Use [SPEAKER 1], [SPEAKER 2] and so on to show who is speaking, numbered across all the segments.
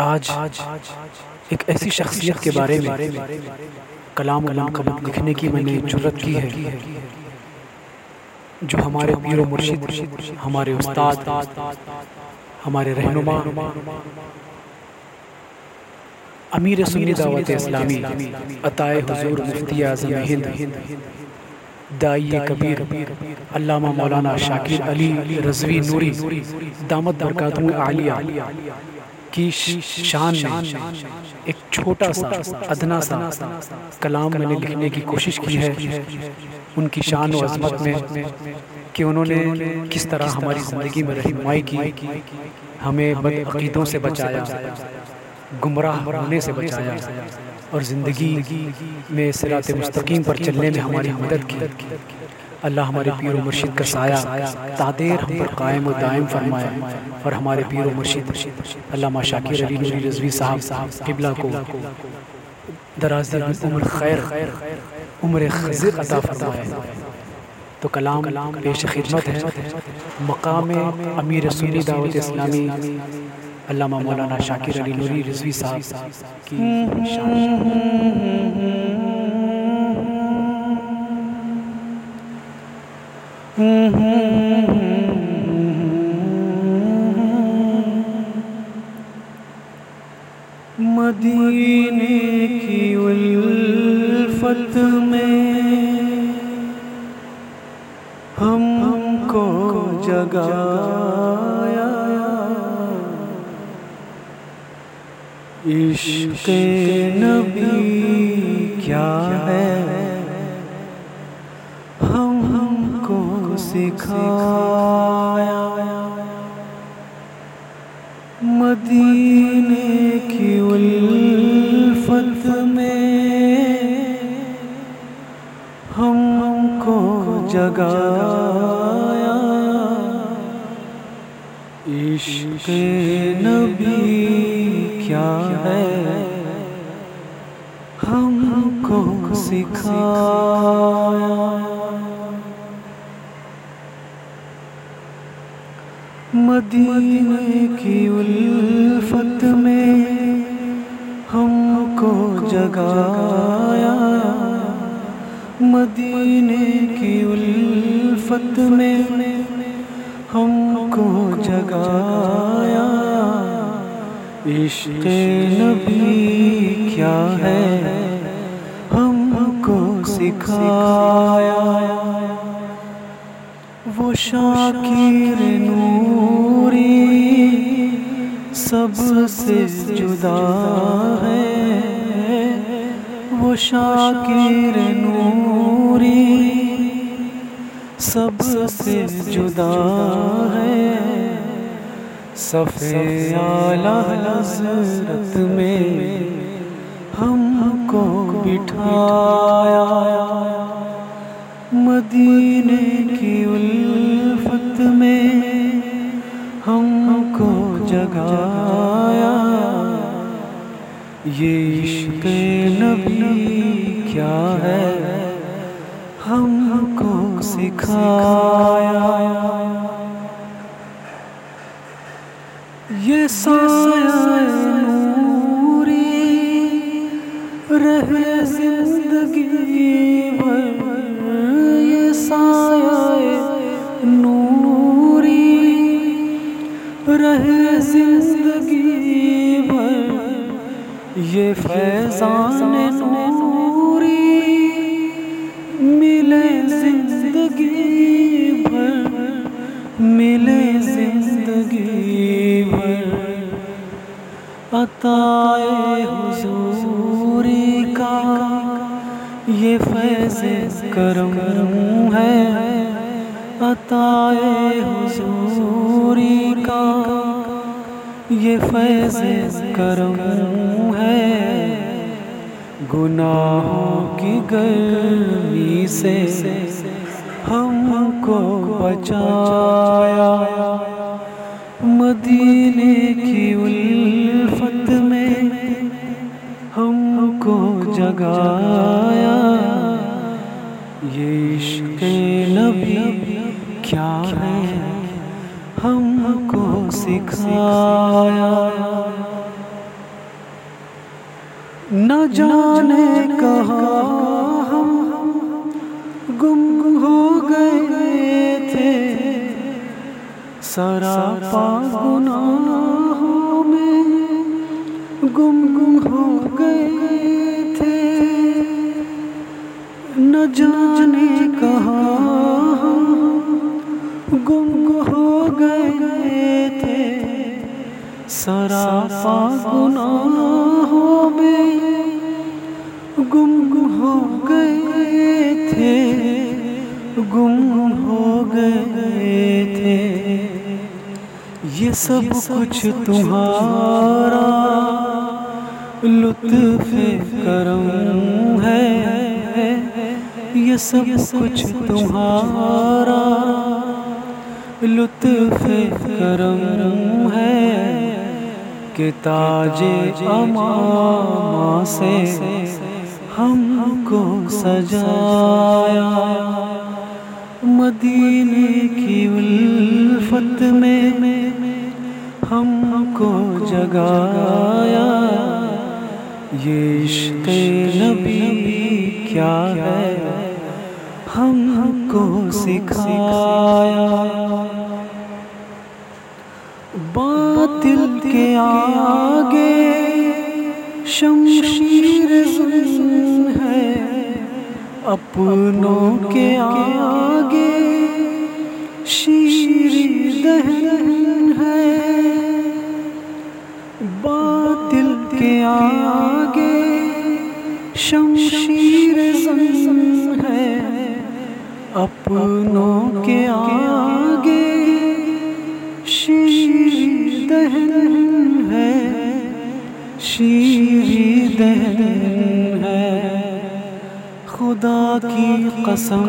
[SPEAKER 1] आज एक ऐसी शख्सियत के बारे में कलाम कलाम लिखने की मैंने ज़रूरत की है जो हमारे पीर मुर्शिद हमारे उस्ताद हमारे रहनुमा अमीर सुनी दावत इस्लामी अताए हुजूर मुफ्ती आज़म हिंद। दाई कबीर। अल्लामा मौलाना शाकिर अली रजवी नूरी। दामद बरकातुम आलिया। की शान में एक छोटा सा अदना सा कलाम मैंने लिखने की कोशिश की है। उनकी शान और अजमत में कि उन्होंने किस तरह हमारी ज़िंदगी में रहनुमाई की हमें बदअकीदों से बचाया। गुमराह होने से बचाया और ज़िंदगी में सिरात मुस्तकीम पर चलने में हमारी मदद की। अल्लाह हमारे पीर मुर्शिद का साया तादेर हम पर कायम और दायम फरमाए और हमारे पीर मुर्शिद, अल्लाह शाकिर अली नूरी रजवी साहब किबला को दराज उम्र खैर, उम्र खजिर अता फरमाए। तो कलाम पेश खिदमत है। मकाम अमीर सुन्नी दावत इस्लामी अल्लामा मौलाना शाकिर अली नूरी रिजवी साहब की
[SPEAKER 2] मदीने की उल्फत में हमको जगाया इश्क नबी क्या है? हम हमको सिखाया। मदीने की उल्फत में हम हमको जगाया। इश्क नबी क्या है। हमको सिखाया। मदीने की उल्फत में हमको जगाया। मदीने की उल्फत में हमको जगाया। इश्क नबी क्या है? हमको सिखाया। वो शाकिर नूरी सबसे जुदा है। वो शाकिर नूरी सबसे जुदा है। सफ़े आला हज़रत में हमको बिठाया। मदीने की उल्फत में हमको जगाया। ये इश्क नबी क्या है? हमको सिखाया। अताए हुजूरी का, ये फैज करम है। अताए हुजूरी का, ये फैज करम है। गुनाहों की गर्मी से हमको बचाया, मदीने की गुम हो गए थे। सरापा गुनाहों में गुम हो गए थे। गुम हो गए थे। ये सब कुछ तुम्हारा लुत्फ करम है। ये सब कुछ तुम्हारा लुत्फ करम है कि ताजे अमामा से हमको सजाया। मदीने की उल्फत में हमको जगाया। ये इश्क नबी क्या है? हमको सिखाया। बातिल के आगे शमशीर है। अपनों के आगे शीरी दहन है। बातिल के आगे शमशीर है अपनों के आगे शीरी दहन है, शीरी दहन है। खुदा की कसम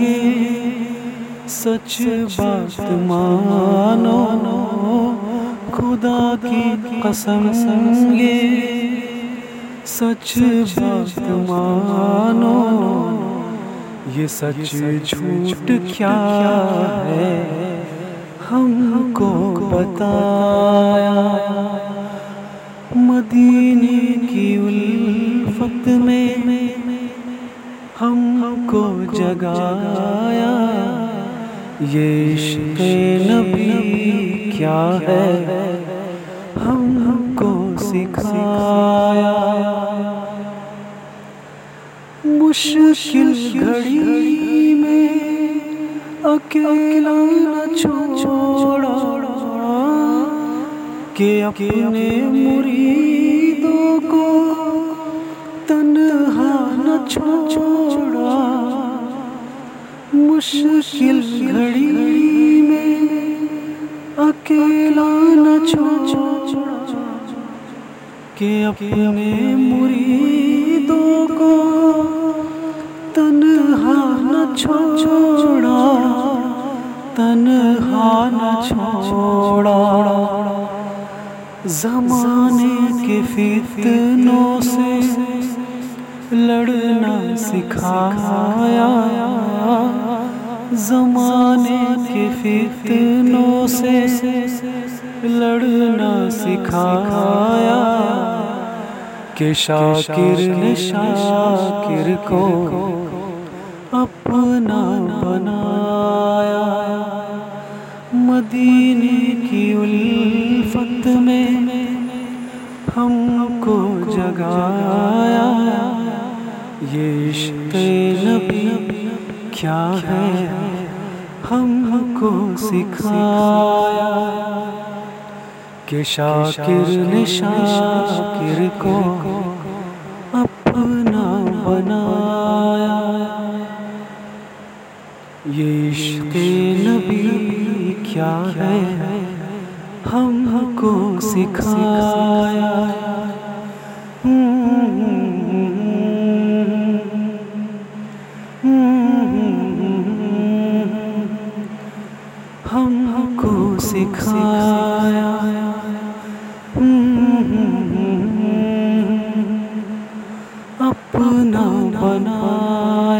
[SPEAKER 2] ये सच बात मानो। खुदा की कसम ये सच बात मानो। ये सच झूठ क्या है? हमको बताया। मदीने की उल्फत में हमको जगाया। ये इश्क नबी क्या है? मुश्किल घड़ी में अकेला न छोड़ा के अपने मुरीदों को तन्हा न छोड़ा। मुश्किल घड़ी में अकेला न छोड़ा के अपने तन्हा न छोड़ा तन्हा न छोड़ा जमाने के फितनों से लड़ना सिखाया जमाने के फितनों से लड़ना सिखाया कि शाकिर ने शाकिर को अपना बनाया। मदीने की उल्फत में हमको जगाया। ये इश्क नबी क्या है? हमको सिखाया। कि शाकिर ने शाकिर को ये इश्क नबी क्या है? हमको सिखाया। हमको सिखाया। अपना बनाया